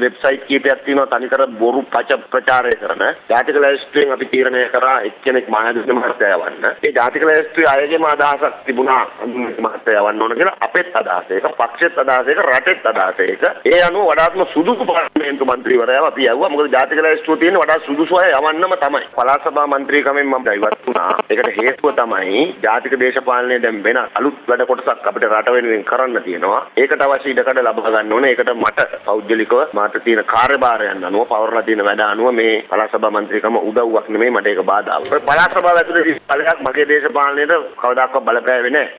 Website කීපයක් තියෙනවා තනිකර බොරු පච ප්‍රචාරය කරන. ජාතික ලැයිස්තුවෙන් අපි තීරණය කරා එක්කෙනෙක් මහදුස්ස මහත්තයා යවන්න. ඒ ජාතික ලැයිස්තුවේ අයගේම අදහසක් තිබුණා මහත්තයා යවන්න ඕන කියලා අපෙත් අදහස ඒක, පක්ෂෙත් අදහස ඒක, රටෙත් අදහස ඒක. ඒ අනුව වඩාත්ම සුදුසු පාර්ලිමේන්තු මන්ත්‍රීවරයාව අපි යවුවා. මොකද ජාතික ලැයිස්තුව තියෙන වඩා සුදුසු අය යවන්නම තමයි. පළාත් සභා මන්ත්‍රීකමෙන් මම ඉවත් වුණා. ඒකට හේතුව තමයි ජාතික දේශපාලනය දැන් වෙන අලුත් වැඩ කොටසක් අපිට රට වෙනුවෙන් කරන්න තියෙනවා. ඒකට අවශ්‍ය ඉඩකඩ ලබා ගන්න ඕනේ. ඒකට මට පෞද්ගලිකව මාට තියෙන කාර්යභාරයන් අනුව පවර්ලා තියෙන වැඩ අනුව මේ පළාත් සභා මන්ත්‍රීකම උදව්වක් නෙමෙයි මට ඒක බාධාවක්. පළාත් සභාව ඇතුලේ ඵලයක් මගේ දේශපාලනයට කවදාකවත් බලපෑවේ නැහැ.